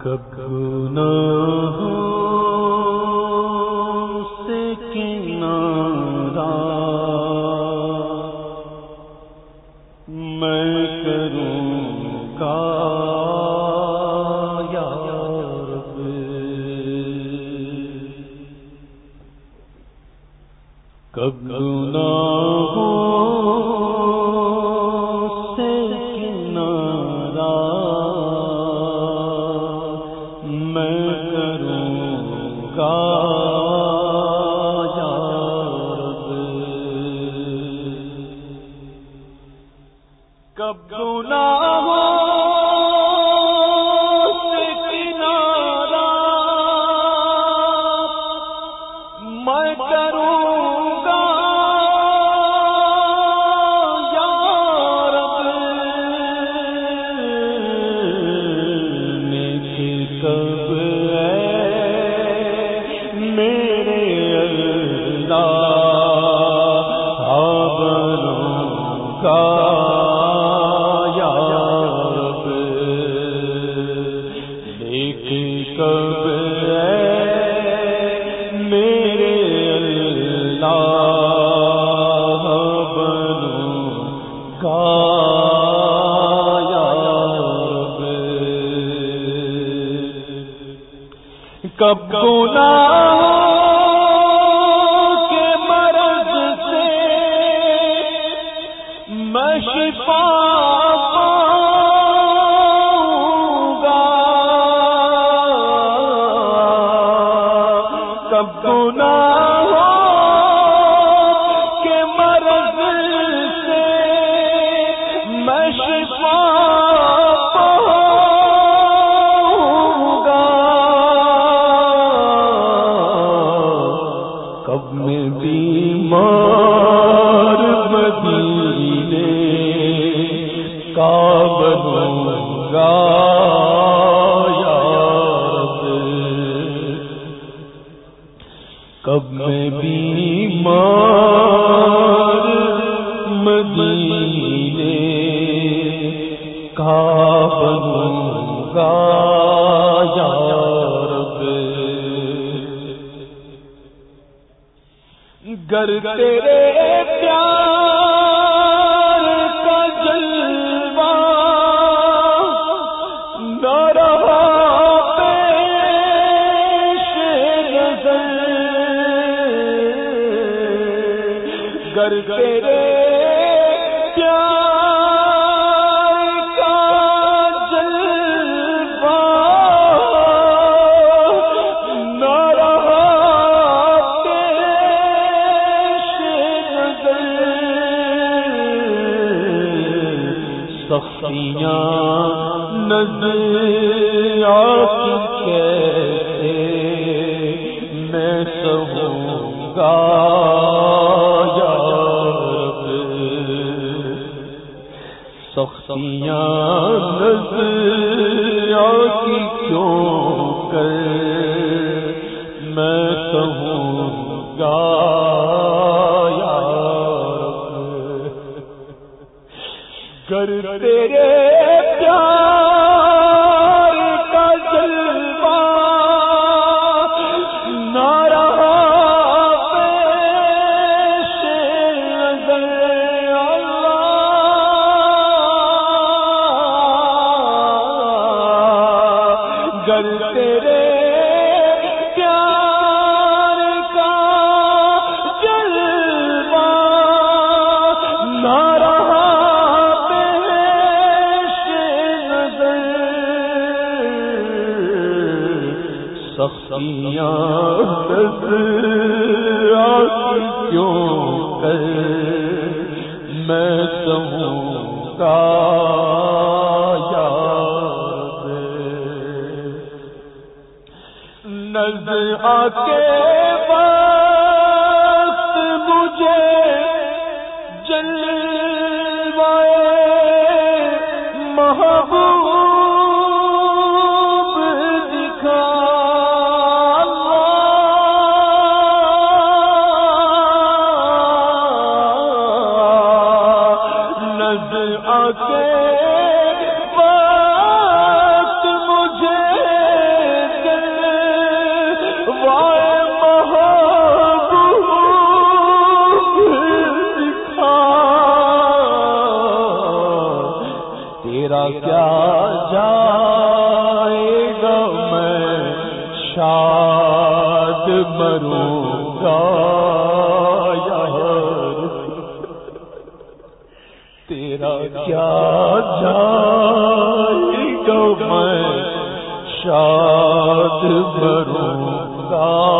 کب نہ کب اگر تیرے پیار سخیاں نظر آپ کیسے میں سہوں گا سخیاں کا یاد جلوائے محبوب میں شاد بھروں گا۔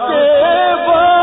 کے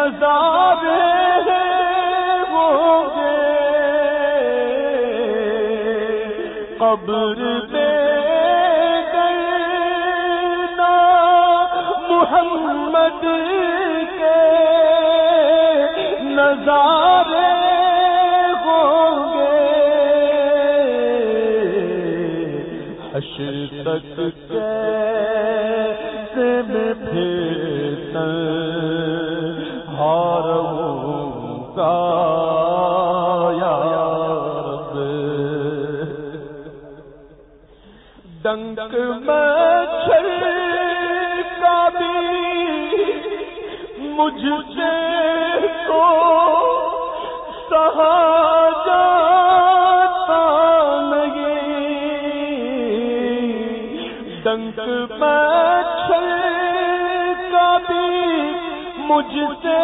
نظارے قبر میں کرنا محمد ڈنک مچھر کا بھی مجھ سے تو سہا جاتا نہیں۔ ڈنک مچھر کا بھی مجھ سے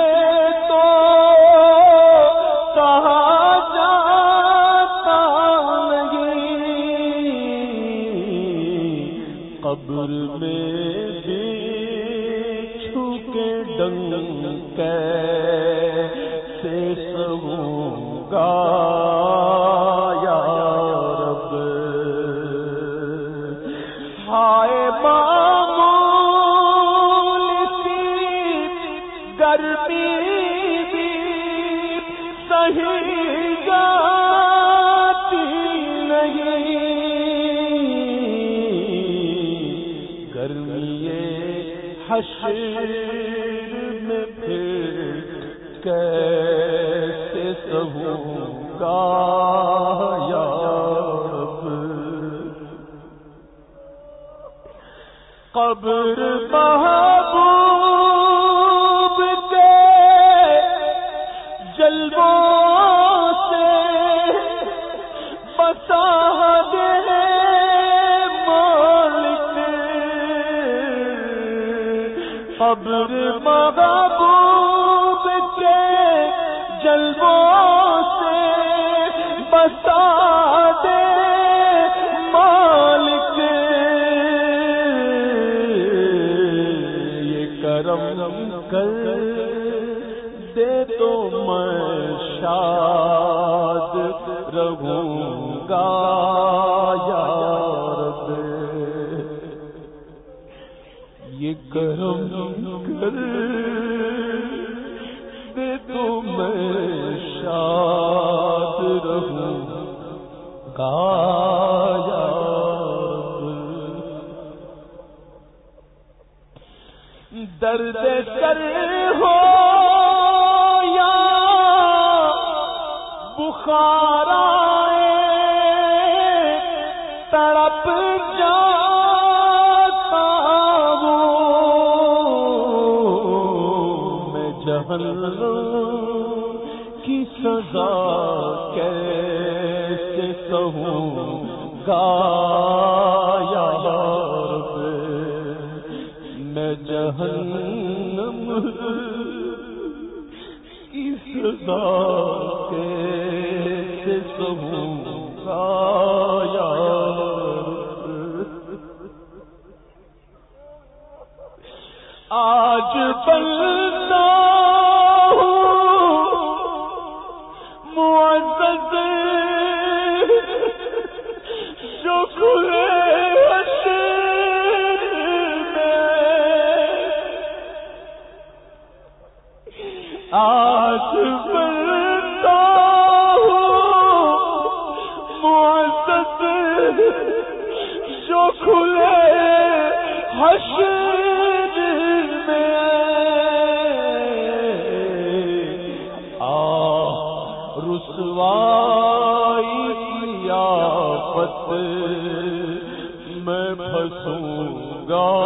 قبر محبوب کے جلووں شاد رہوں گا یا رب۔ یہ کرم کر محرم کی سزا کیسے کہوں گا؟ آج پر گاؤں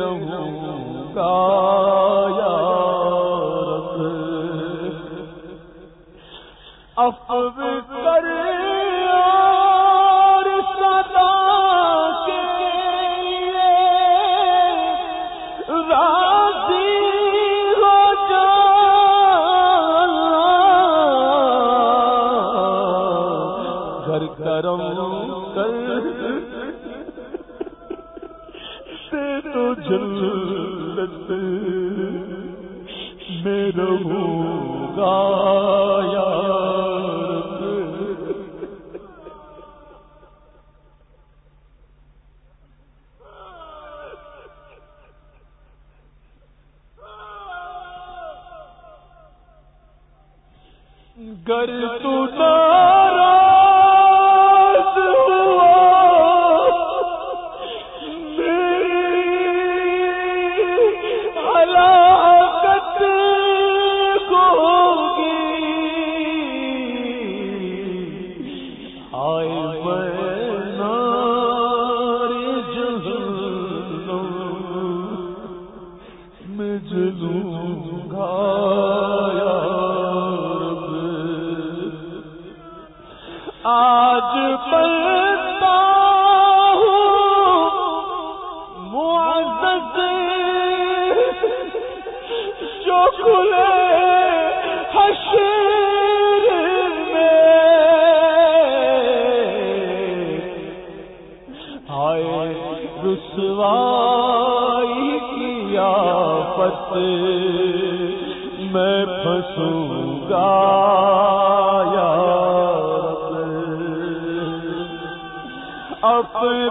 رہوں گا یا رب اب کر کر تو ناراض ہوا۔ میری ہلاکت ہوگی۔ آئے میں جلوں۔ اپنے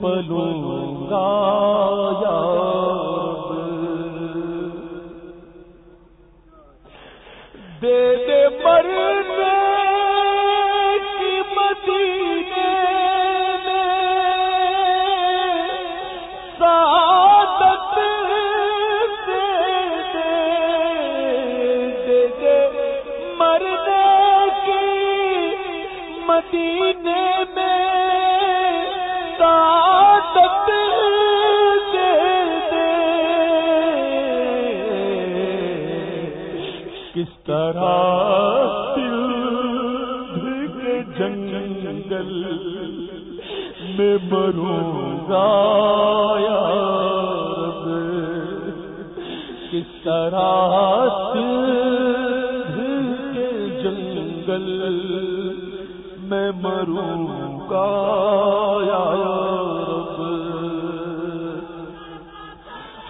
پلوں گا یا جنگل میں مروں گا کس طرح کے جنگل میں مروں گا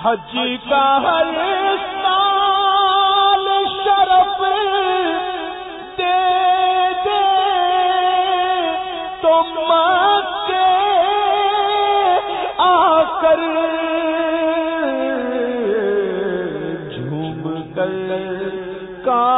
حج کا ہر کل کا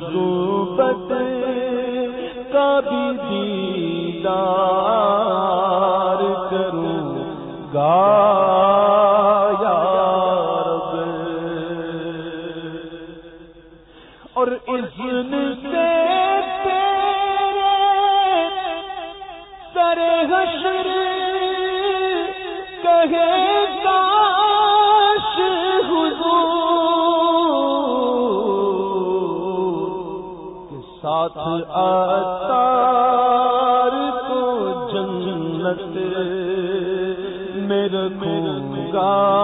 گل ساتھ آتار کو جنت میں رکھوں گا۔